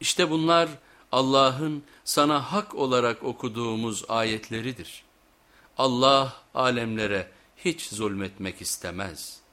İşte bunlar Allah'ın sana hak olarak okuduğumuz ayetleridir. Allah alemlere hiç zulmetmek istemez.''